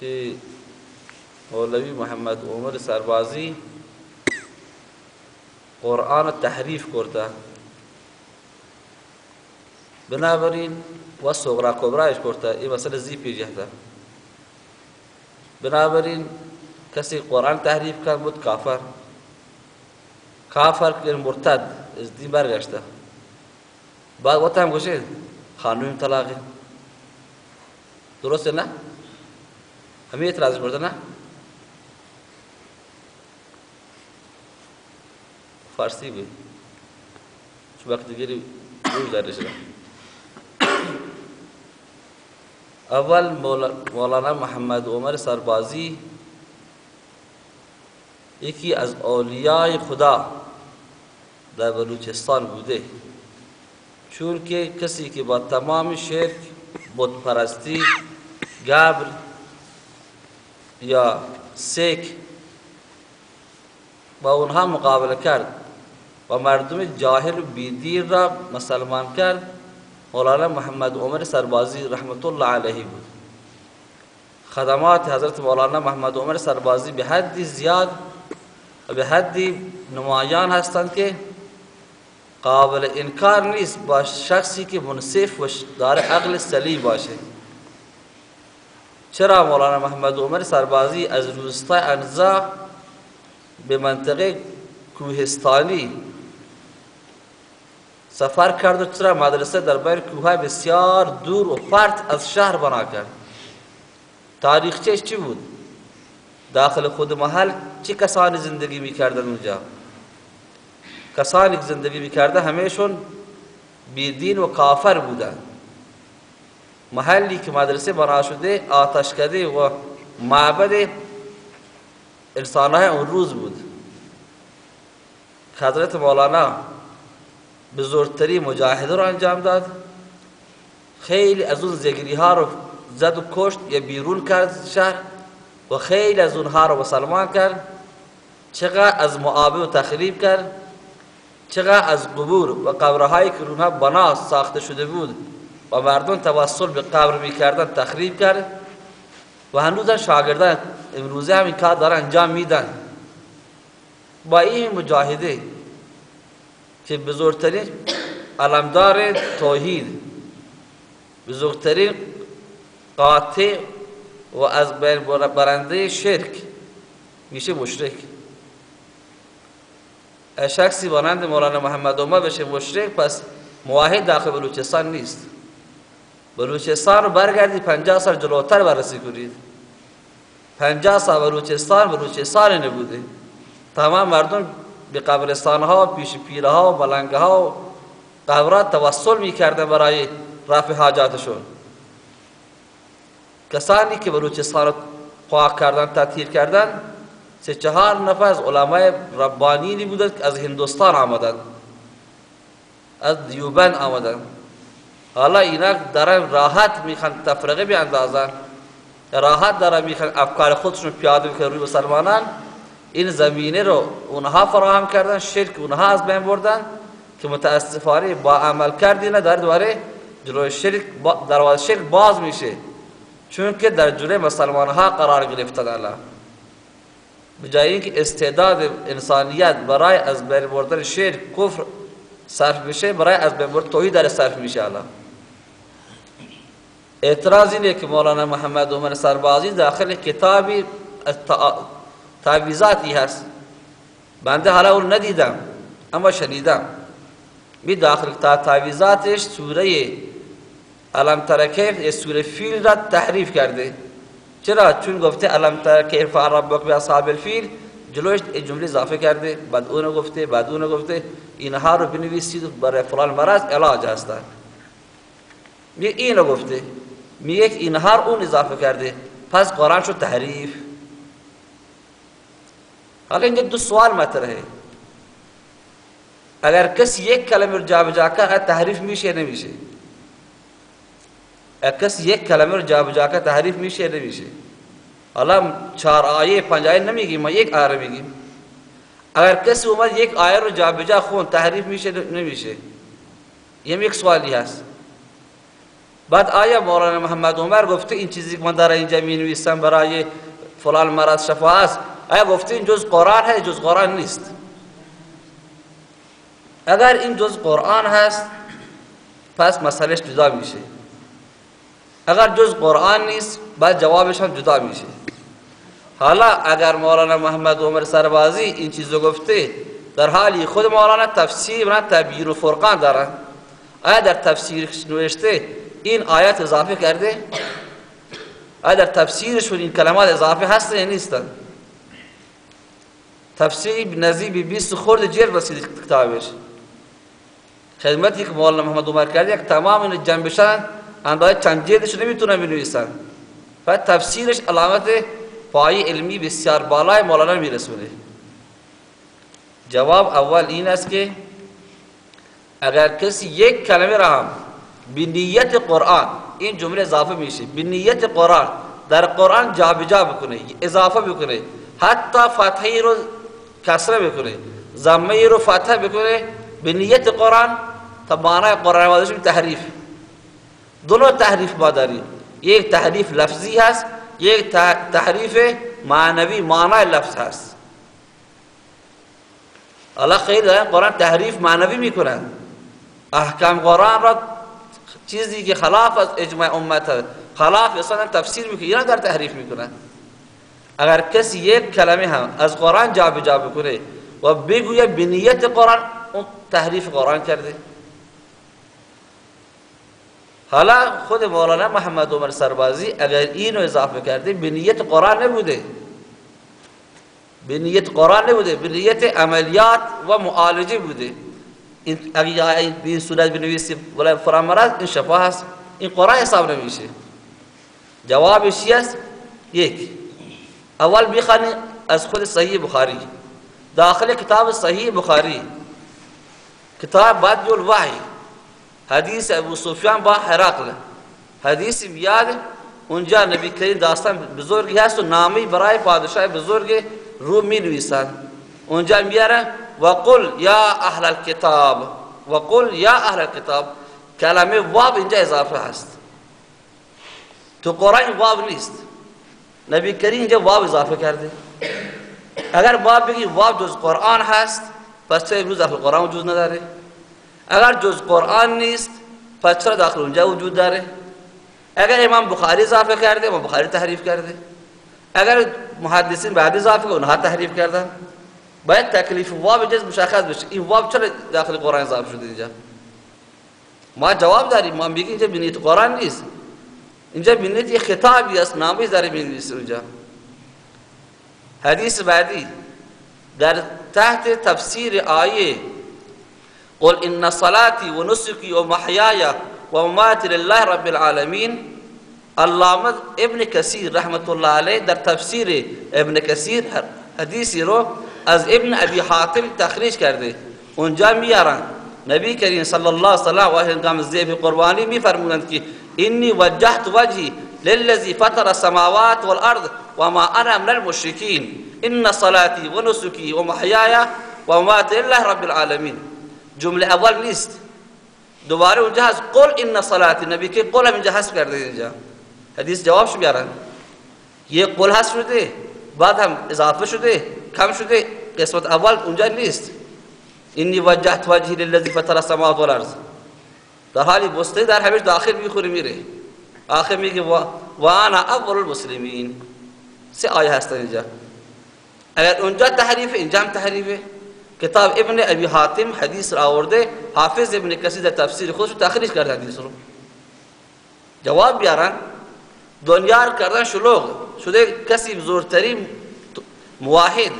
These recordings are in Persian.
که مولوی محمد عمر سربازی قرآن تحریف کرده بنابراین و صغرا کبرایش کرده این مسئله زی پیجهده بنابراین کسی قرآن تحریف کرد بود کافر۔ کافر که مرتد از دین برگشته۔ بعد وقت هم گوشه خانویم طلاقه۔ درسته نه؟ همه اعتراض کرده نه؟ فارسی بود. چون وقت دیگری داره شده اول مولانا محمد عمر سربازی یکی از اولیای خدا در بلوچستان بوده. چون که کسی که با تمام شرک بت پرستی گبر یا سیک با اونها مقابله کرد و مردم جاهل و بیدیر را مسلمان کرد. مولانا محمد عمر سربازی رحمت الله علیه بود. خدمات حضرت مولانا محمد عمر سربازی به حدی زیاد و به حدی نمایان هستند که قابل انکار نیست با شخصی که منصف و دار عقل سلیم باشه. چرا مولانا محمد عمر سربازی از روستای انزا به منطقه کوهستانی سفر کرد و چرا مدرسه در بین کوه بسیار دور و فرد از شهر بنا کرد؟ تاریخچهش چی بود؟ داخل خود محل چه کسانی زندگی می‌کردن اونجا؟ کسانی که زندگی می‌کرده همیشون بیدین و کافر بودن. محلی که مدرسه بنا شده آتشکده و معبد انسانهای اون روز بود. حضرت مولانا بزرگترین مجاهده رو انجام داد. خیلی از اون زگری ها رو زد و کشت یا بیرون کرد شهر و خیلی از اونها رو مسلمان کرد. چقدر از معابه و تخریب کرد. چقدر از قبور و قبرهایی که اونها بنا ساخته شده بود. و مردم توسل به قبر می‌کردن تخریب کرد و هنوز شاگردان امروزه هم این کار دارن انجام میدن. با این مجاهده که بزرگترین علمدار توحید بزرگترین قاطع و از برنده شرک میشه مشرک. شخصی مانند مولانا محمد عمر بشه مشرک پس موحد داخل بلوچستان نیست. بلوچستان رو برگردید پنجاه سال جلوتر بررسی کنید. پنجاه سال بلوچستان بلوچستان نبوده. تمام مردم به قبرستان ها پیش پیله ها و ملنگ ها و قبرات توسل می‌کردن برای رفع حاجاتشون. کسانی که بلوچستان رو پاک کردن تطهیر کردن سه چهار نفر از علمای ربانیی بودند که از هندوستان آمدند. از دیوبند آمدند. حالا اینا دارن راحت می‌خوان تفرقه بیاندازن راحت دارن می‌خوان افکار خودشون پیاده بکنن روی مسلمانان این زمینه رو اونها فراهم کردن شرک اونها از بین بردن که متاسفانه با عمل کردی در دواره جلوی شرک دروازه شرک باز میشه چون که در جلوی مسلمان ها قرار گرفتن الله بجای اینکه استعداد انسانیت برای از بین بردن شرک کفر صرف بشه برای از بین بردن توحید در صرف میشه الله اعتراض اینه که مولانا محمد عمر سربازی داخل کتابی تعویزاتی هست. بنده حالا اون ندیدم اما شنیدم. می داخل تا تعویزاتش سوره علم ترکیف سوره فیل را تحریف کرده. چرا؟ چون گفته علم ترکیف ربک به اصحاب الفیل. جلوش جمله اضافه کرده. بعد اونو گفته بعد اونو گفته. اینها رو بنویسید برای فلان مرض علاج هستن. می اینو گفته. می یک اینها اون اضافه کرده. پس قرآن شو تحریف. حالا اینجا دو سوال مطرحه. اگر کسی یک کلمه رو جابجا کرد تحریف میشه نمیشه؟ اگر کسی یک کلمه رو جابجا کرد تحریف میشه نمیشه؟ حالا چهار آیه پنج آیه نمیگیم ما یک آیه میگیم. اگر کسی اومد یک آیه رو جابجا خون تحریف میشه نمیشه؟ یه یک سوالی هست. بعد آیا مولانا محمد عمر گفته این چیزی که من در اینجا می نویسم برای فلان مرض شفا است آیا گفته این جز قرآن هست جز قرآن نیست اگر این جز قرآن هست پس مسئلهش جدا میشه اگر جز قرآن نیست بعد جوابش هم جدا میشه حالا اگر مولانا محمد عمر سربازی این چیزو گفته در حالی خود مولانا تفسیر و تبییر و فرقان دارن آیا در تفسیرش نوشته این آیت اضافه کرده؟ در تفسیرشون این کلمات اضافه هستن یا نیستن. تفسیر نزیب 20 خورد جلد رسید کتابش. خدمتی که مولانا محمد عمر کرده یک تمام این جنبشن اندازه چند جلدش نمی‌تونن بنویسن. و تفسیرش علامت پای علمی بسیار بالای مولانا میرسونه. جواب اول این است که اگر کسی یک کلمه را هم به نیت قرآن. این جمله اضافه میشه. به نیت قرآن. در قرآن جابجا بکنه اضافه بکنه. حتی فتحی رو کسره بکنه. زمه رو فتح بکنه. به نیت قرآن تا معنای قرآن وادش تحریف. دو نوع تحریف ما داریم. یک تحریف لفظی هست یک تحریف معنوی معنای لفظ هست. الله خیلی قرآن تحریف معنوی می‌کنن. احکام قرآن را چیزی که خلاف از اجماع امت خلاف اصلا تفسیر می‌کنه اینا در تحریف می‌کنن اگر کسی یک کلمه هم از قرآن جا جا بکنه و بگویه بنیت قرآن اون تحریف قرآن کرده. حالا خود مولانا محمد عمر سربازی اگر اینو اضافه کرده به نیت قرآن نبوده. به نیت قرآن نبوده به نیت عملیات و معالجه بوده. این اگر این صورت بنویسی ولی فرام مرض این شفا هست. این قرآن حساب نمیشه. جوابش است؟ یک. اول بخوانی از خود صحیح بخاری. داخل کتاب صحیح بخاری. کتاب بعد الوحی حدیث ابو سفیان با حرقل. حدیث بیاد اونجا نبی کریم داستان بزرگی هست و نامی برای پادشاه بزرگ روم می نویسند اونجا میاره و قل یا أهل الكتاب و قل یا أهل الكتاب کلمه واب اینجا اضافه هست تو قرآن واب نیست نبی کریم اینجا واب اضافه کرده اگر واب بگی واب جز قرآن هست پس چه امروز داخل قرآن وجود نداره. اگر جز قرآن نیست پس چرا داخل اونجا وجود داره. اگر إمام بخاری اضافه کرده إمام بخاری تحریف کرده اگر محدثین بعد اضافه اونها تحریف کردن باید تکلیف واب جز مشخص بشه. این واب چرا داخل قرآن اضافه شده اینجا؟ ما جواب داریم. ما میگیم اینجا بنیت قرآن نیست. اینجا بنیت یه خطابی است. نامی داره بنویسه اونجا. حدیث بعدی. در تحت تفسیر آیه قل ان صلاتي ونسكي ومحياي ومماتي لله رب العالمين علامه ابن کثیر رحمت الله علیه در تفسیر ابن کثیر حدیثی رو از ابن ابی حاتم تخریج کرده. اونجا میارن. نبی کریم صلی الله علیه و سلم زیب قربانی میفرمودند که انی وجهت وجهی للذي فطر السماوات والارض وما أنا من المشركين ان صلاتي ونسكي ومحياي ومماتي لله رب العالمين جمله اول نیست. دوباره اونجا هست. قل ان صلاتی. نبی که قل هم اینجا حذف کرده اینجا. حدیث جوابش بیارن یه قل هست شده بعد هم اضافه شده. کم شده قسمت اول اونجا نیست اینی وجهت وجهی للذی فطر السماوات والارض در حالی بسته در همیش داخل می‌خوره میره آخر میگه و انا اول المسلمین سه آیه هستن اینجا اگر اونجا تحریف اینجا هم تحریفه کتاب ابن ابی حاتم حدیث را آورده حافظ ابن کثیر در تفسیر خودش تخریج کرده حدیث رو. جواب بیارن دنیا کردن شلوغ. شده کسی بزرگترین موحد.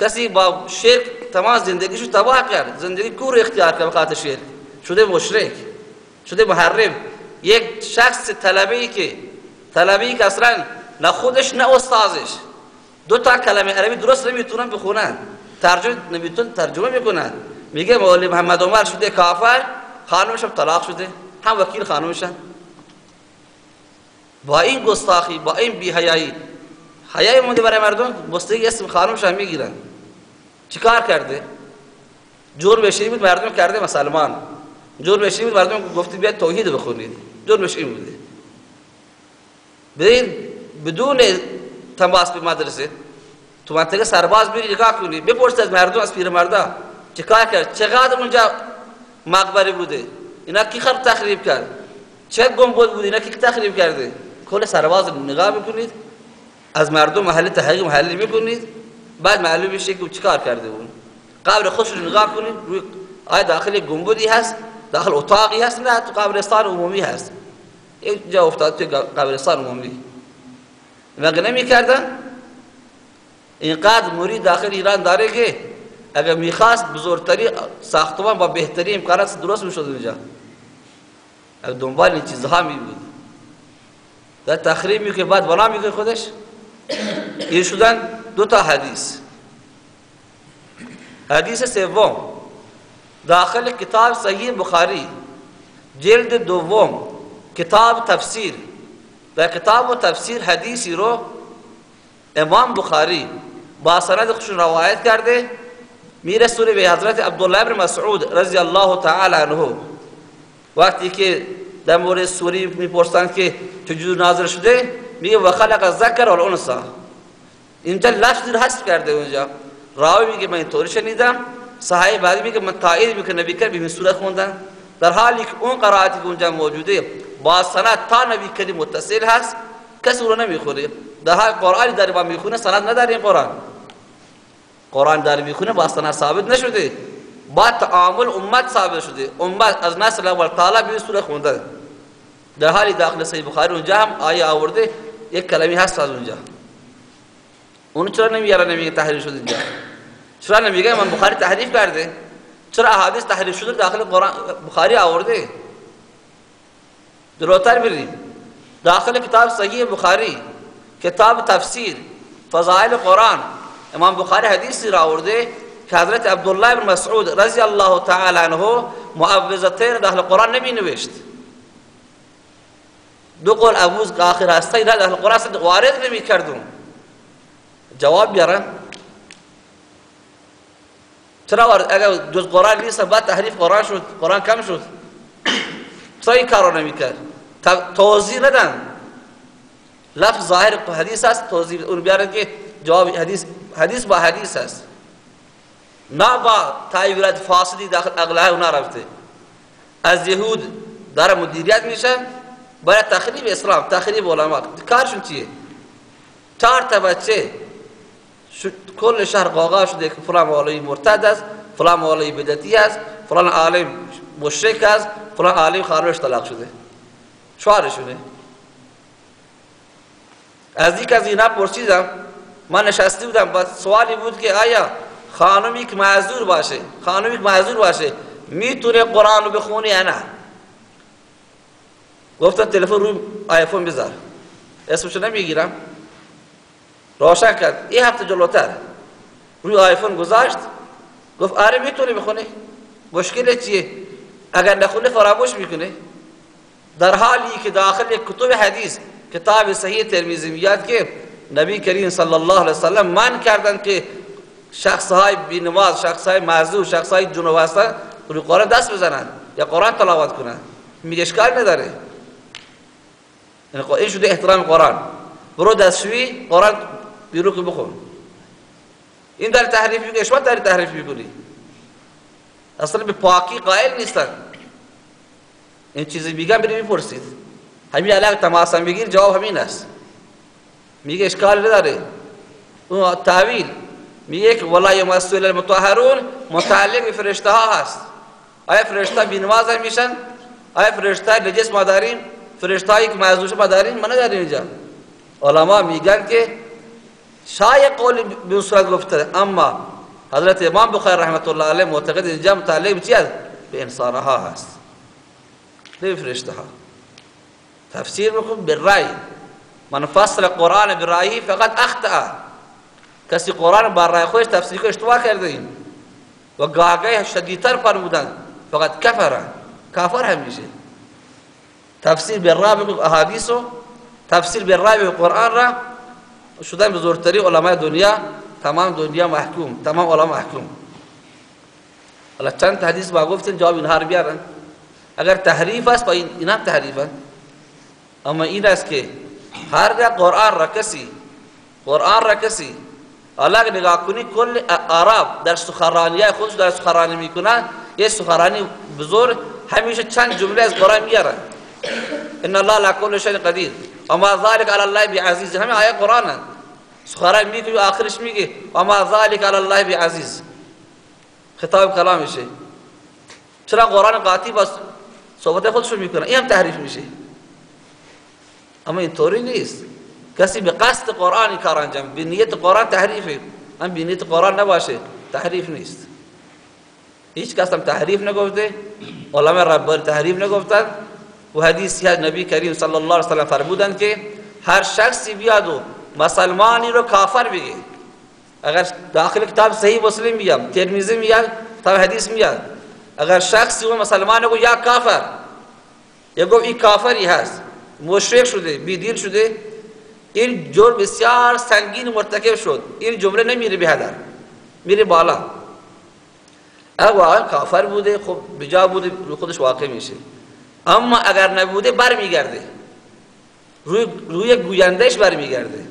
کسی با شرک تمام زندگیشو تباه کرد. زندگی کور اختیار کرد بخاطر شرک. شده مشرک. شده محرم. یک شخص طلبی که طلبی که اصلا نه خودش نه استادش. دو تا کلمه عربی درست نمی‌تونن بخونن. ترجمه نمیتون ترجمه می‌کنن میگه مولوی محمد عمر شده کافر خانمش هم طلاق شده. هم وکیل خانمشن با این گستاخی با این بی حیایی حیای مونده برای مردم بستگی اسم خانمش هم می‌گیرن چیکار کرده جور بشری بود مردم کرده مسلمان جور بشری بود مردم گفته بیاد توحید بخونید جرمش این بوده برین بدون تماس به مدرسه تو منطقه سرباز بری نگاه کنی بپرسید از مردم از پیرمردا چه کار کرد چقدر اونجا مقبره بوده اینا کی خراب تخریب کرد چه گنبد بوده اینا کی تخریب کرده کل سرباز نگاه می‌کنید از مردم محل تحقیق محلی می‌کنید بعد معلوم میشه که چیکار کرده بود؟ قبر خودش رو نگاه کنید. روی آیا داخل گنبدی هست داخل اتاقی هست نه تو قبرستان عمومی هست. یک جا افتاد تو قبرستان عمومی. وقت نمی کردن اینقدر مرید داخل ایران داره که اگر می‌خواست بزرگتری ساختمان با بهتری امکانات درست می‌شد اونجا. دنبال این چیزها می بود در تخریب می که بعد بنا میگه خودش. این شدن دو تا حدیث. حدیث سوم. داخل کتاب صحیح بخاری. جلد دوم. کتاب تفسیر. در کتاب و تفسیر حدیثی رو امام بخاری با سند خودشون روایت کرده. میرسونه به حضرت عبدالله بن مسعود رضی الله تعالی عنه. وقتی که در مورد سوری می‌پرسند که چجور نازل شده میگه و خلق الذکر والانثى. اینجا لفظ رو حذف کرده اونجا. راوی میگه من اینطوری شنیدم. صحابه بعدی میگه من تایید می‌کنه نبی کریم به صورت خوندن. در حالی که اون قرائتی که اونجا موجوده با سند تا نبی کریم متصل هست کسی رو نمی‌خوره در حال قرآنی داره با می‌خونه سند نداره این قرآن. قرآن داره می‌خونه با سند ثابت نشده. با تعامل امت ثابت شده. امت از نسل اول تعالی به صورت خونده در حالی داخل صحیح بخاری اونجا هم آیه آورده. یک کلمی هست از اونجا. اون چرا نمیاره نمیگه تحریف شده اینجا؟ چرا نمیگه؟ من بخاری تحریف کرده. چرا احادیث تحریف شده داخل قرآن بخاری آورده؟ جلوتر بریم داخل کتاب صحیح بخاری. کتاب تفسیر. فضائل قرآن. امام بخاری حدیثی را آورده که حضرت عبدالله بن مسعود رضی الله تعالی عنه معوذتین داخل قرآن نمی نوشت. دو قول ابوز که آخر هسته اینا داخل قرآن وارد نمی کردون جواب بیارن چرا اگر جز قرآن نیست بعد تحریف قرآن شد قرآن کم شد. چرا این کارو نمی‌کرد؟ توضیح ندن. لفظ ظاهر حدیث است توضیح اون بیارن که جواب حدیث حدیث با حدیث است نه با تایورات فاصلی داخل اغلاه اونا رفته. از یهود داره مدیریت میشن برای تخریب اسلام تخریب علما کارشون چیه چهار تا بچه کل شهر قاقا شده که فلان مولوی مرتد است فلان مولوی بدتی است فلان عالم مشرک است فلان عالم خارج طلاق شده شوهرشونه از یک از اینا پرسیدم من نشسته بودم با سوالی بود که آیا خانمی که معذور باشه خانمی که معذور باشه می‌تونه قرآن رو بخونه یا نه گفتن تلفن روی آیفون بذار. اسمشو نمی‌گیرم. روشن کرد. این هفته جلوتر. روی آیفون گذاشت. گفت آره می‌تونه بخونه مشکل چیه؟ اگر نخونه فراموش می‌کنه در حالی که داخل یک کتب حدیث کتاب صحیح ترمیزی میاد که نبی کریم صلی الله علیه وسلم من کردن که شخص های بینماز شخص های معذور شخص های جنوب هستن روی قرآن دست بزنن یا قرآن تلاوت کنن. میگه اشکال نداره. این شده احترام قرآن. برو دستشوی قرآن بیرو که بخون. این در تحریف میگه شما در تحریف می‌کنی. اصلا به پاکی قائل نیستن. این چیزی میگم بریم می‌پرسید. همین علاقه تماسا بگیر جواب همین است. میگه اشکال نداره. اون تعویل میگه که ولا یمسل المطهرون متعلق فرشته ها هست. آیا فرشته بینواز میشن؟ آیا فرشته نجس ما داریم فرشته هایی که معذوش ما داریم ما نداریم اینجا. علما میگن که شاید قول به صورت گفته اما حضرت امام بخاری رحمت الله علیه معتقد اینجا متعلق به چی است به انسانها هست. نه فرشته ها تفسیر بکن بالرأی من فصل قرآن برأیی فقط اخطأ. کسی قرآن با رأی خودش تفسیر کنه اشتباه کرده این و گاهگاه شدیدتر فرمودن فقط کفر کافر همیشه. تفسیر بالرأی بکن احادیثو تفسیر بالرأی بکن قرآن را شدن بزرگترین علماء دنیا تمام دنیا محکوم تمام علما محکوم حالا چند حدیث با گفتن جواب اینها رو بیارن. اگر تحریف است با این هم تحریف است اما این است که هر قرآن را کسی قرآن را کسی حالا اگر نگاه کنی کل عرب در سخرانی خودش در سخرانی میکنن یه سخرانی بزرگ همیشه چند جمله از قرآن میارن. ان الله لا كل شيء قدیر اما ذلك على الله بعزیز همه آیه قرآن هست سخرانی میگه و آخرش میگه اما ذلك على الله بعزیز خطاب کلامشه چرا قرآن قاطی با صحبت خودشو می‌کنه؟ این هم تحریف میشه. اما اینطوری نیست. کسی به قصد قرآن کار انجام به نیت قرآن تحریفه. هم به نیت قرآن نباشه. تحریف نیست. هیچ کس هم تحریف نگفته. علماء ربانی تحریف نگفتن. و حدیثی از نبی کریم صلی الله علیه وسلم فرمودن که هر شخصی بیاد و مسلمانی رو کافر بگه اگر داخل کتاب صحیح مسلم بیام ترمذی میاد کتاب حدیث میاد اگر شخصی و مسلمان کو یا کافر یا گفت این کافری هست مشرک شده بیدین شده این جرم بسیار سنگین مرتکب شد این جمله نمیره به هدر میره بالا اگر کافر بوده خب بجا بوده خودش واقع میشه اما اگر نبوده برمیگرده. روی روی گویندهش برمیگرده.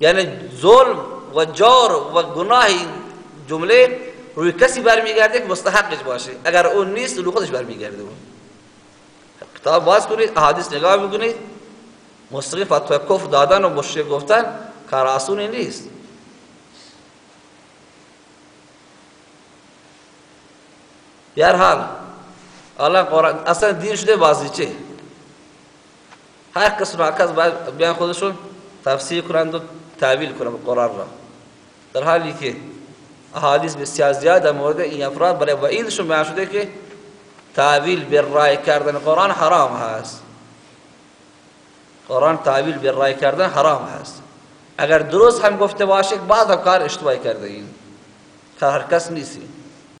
یعنی ظلم و جار و گناه جمله روی کسی برمیگرده که مستحقش باشه. اگر اون نیست روی خودش برمیگرده. اون کتاب باز کنید احادیث نگاه می‌کنید مستقیم فتوه کفر دادن و مشرک گفتن کار آسونی نیست. بیار حال الله قرآن اصلا دین شده بازیچه هر کس را کس باید بیان خودشون تفسیر کنند و تعویل کنند قرآن را در حالی که احادیث بسیار زیاد در مورد این افراد برای وعیدشون بیان شده که تعویل بر رای کردن قرآن حرام هست قرآن تعویل بر رای کردن حرام هست اگر درست هم گفته باشه بعض کار اشتباهی کرده این هر کس نیستی